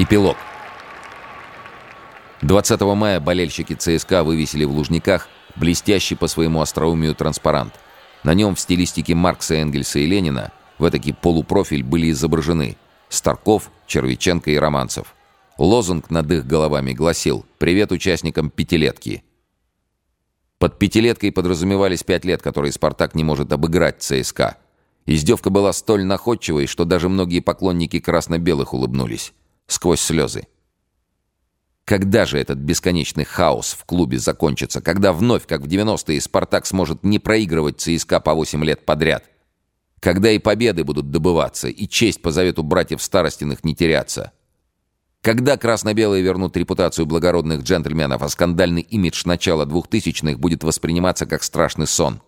Эпилог. 20 мая болельщики ЦСКА вывесили в Лужниках блестящий по своему остроумию транспарант. На нем в стилистике Маркса, Энгельса и Ленина в этакий полупрофиль были изображены Старков, Червиченко и Романцев. Лозунг над их головами гласил «Привет участникам пятилетки». Под пятилеткой подразумевались пять лет, которые «Спартак» не может обыграть ЦСКА. Издевка была столь находчивой, что даже многие поклонники красно-белых улыбнулись сквозь слезы. Когда же этот бесконечный хаос в клубе закончится? Когда вновь, как в 90-е, «Спартак» сможет не проигрывать ЦСКА по 8 лет подряд? Когда и победы будут добываться, и честь по завету братьев Старостиных не теряться? Когда красно-белые вернут репутацию благородных джентльменов, а скандальный имидж начала 2000-х будет восприниматься как страшный сон?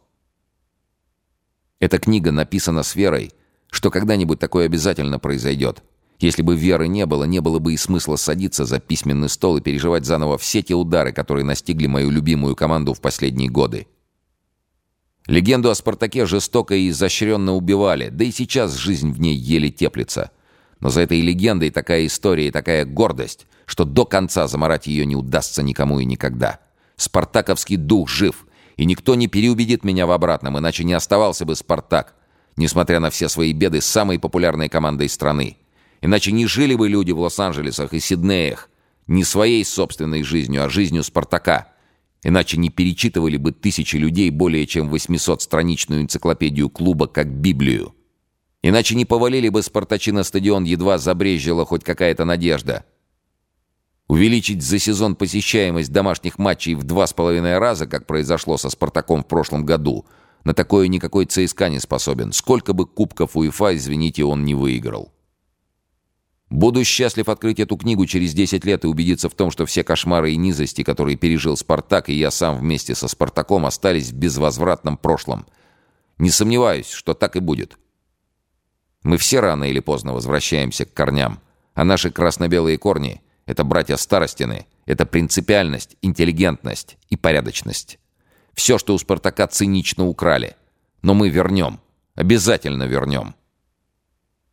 Эта книга написана с верой, что когда-нибудь такое обязательно произойдет – если бы веры не было, не было бы и смысла садиться за письменный стол и переживать заново все те удары, которые настигли мою любимую команду в последние годы. Легенду о «Спартаке» жестоко и изощренно убивали, да и сейчас жизнь в ней еле теплится. Но за этой легендой такая история и такая гордость, что до конца заморать ее не удастся никому и никогда. Спартаковский дух жив, и никто не переубедит меня в обратном, иначе не оставался бы «Спартак», несмотря на все свои беды, самой популярной командой страны. Иначе не жили бы люди в Лос-Анджелесах и Сиднеях не своей собственной жизнью, а жизнью Спартака. Иначе не перечитывали бы тысячи людей более чем 800-страничную энциклопедию клуба как Библию. Иначе не повалили бы Спартачи на стадион, едва забрезжила хоть какая-то надежда. Увеличить за сезон посещаемость домашних матчей в два с половиной раза, как произошло со «Спартаком» в прошлом году, на такое никакой ЦСКА не способен. Сколько бы кубков УЕФА, извините, он не выиграл. Буду счастлив открыть эту книгу через 10 лет и убедиться в том, что все кошмары и низости, которые пережил Спартак, и я сам вместе со Спартаком остались в безвозвратном прошлом. Не сомневаюсь, что так и будет. Мы все рано или поздно возвращаемся к корням, а наши красно-белые корни — это братья Старостины, это принципиальность, интеллигентность и порядочность. Все, что у Спартака цинично украли. Но мы вернем, обязательно вернем.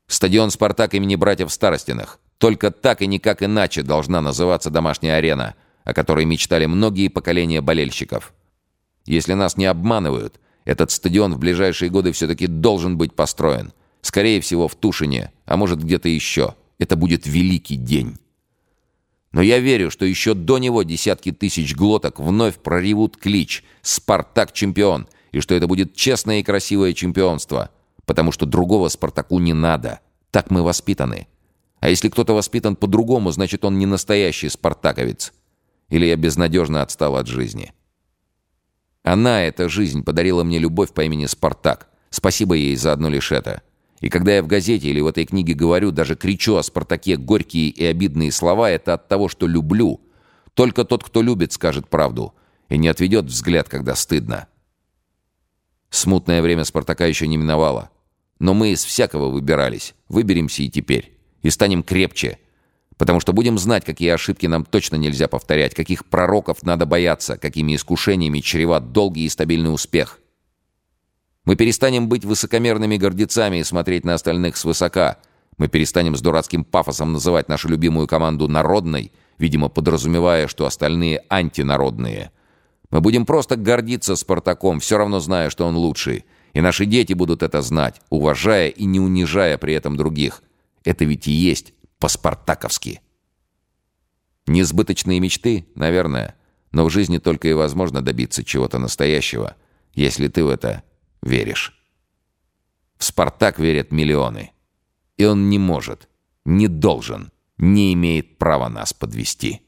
Стадион «Спартак» имени братьев Старостиных. Только так и никак иначе должна называться домашняя арена, о которой мечтали многие поколения болельщиков. Если нас не обманывают, этот стадион в ближайшие годы все-таки должен быть построен. Скорее всего, в Тушине, а может где-то еще. Это будет великий день. Но я верю, что еще до него десятки тысяч глоток вновь проревут клич «Спартак чемпион», и что это будет честное и красивое чемпионство – потому что другого Спартаку не надо. Так мы воспитаны. А если кто-то воспитан по-другому, значит, он не настоящий спартаковец. Или я безнадежно отстал от жизни. Она, эта жизнь, подарила мне любовь по имени Спартак. Спасибо ей за одно лишь это. И когда я в газете или в этой книге говорю, даже кричу о Спартаке горькие и обидные слова, это от того, что люблю. Только тот, кто любит, скажет правду и не отведет взгляд, когда стыдно. Смутное время Спартака еще не миновало. Но мы из всякого выбирались. Выберемся и теперь. И станем крепче. Потому что будем знать, какие ошибки нам точно нельзя повторять, каких пророков надо бояться, какими искушениями чреват долгий и стабильный успех. Мы перестанем быть высокомерными гордецами и смотреть на остальных свысока. Мы перестанем с дурацким пафосом называть нашу любимую команду «народной», видимо, подразумевая, что остальные антинародные. Мы будем просто гордиться Спартаком, все равно зная, что он лучший. И наши дети будут это знать, уважая и не унижая при этом других. Это ведь и есть по-спартаковски. Несбыточные мечты, наверное, но в жизни только и возможно добиться чего-то настоящего, если ты в это веришь. В «Спартак» верят миллионы. И он не может, не должен, не имеет права нас подвести.